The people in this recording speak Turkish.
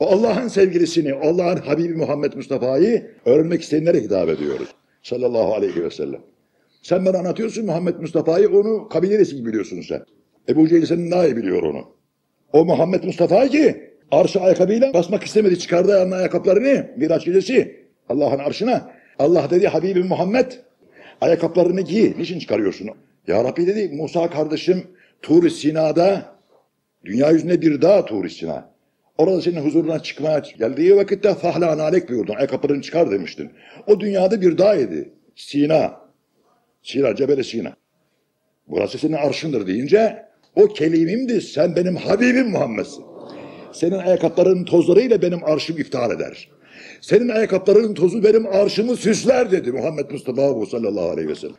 Allah'ın sevgilisini, Allah'ın Habibi Muhammed Mustafa'yı öğrenmek isteyenlere hitap ediyoruz. Sallallahu aleyhi ve sellem. Sen bana anlatıyorsun Muhammed Mustafa'yı, onu kabilesi gibi biliyorsun sen. Ebu Cehil senin daha iyi biliyor onu. O Muhammed Mustafa ki arşı ayakkabıyla basmak istemedi. Çıkardı ayağının ayakkabılarını Miraç gecesi Allah'ın arşına. Allah dedi Habibi Muhammed ayakkabılarını giy. Niçin çıkarıyorsun? Ya Rabbi dedi Musa kardeşim Tur Sina'da dünya yüzünde bir dağ Tur Sina. Orada senin huzuruna çıkmaya geldiği vakitte fahla alek buyurdun. Ayakkabılarını çıkar demiştin. O dünyada bir dağ idi. Sina. Sina, Cebeli Sina. Burası senin arşındır deyince o kelimimdir. Sen benim Habibim Muhammed'sin. Senin ayakkabılarının tozlarıyla benim arşım iftihar eder. Senin ayakkabılarının tozu benim arşımı süsler dedi Muhammed Mustafa bu sallallahu aleyhi ve sellem.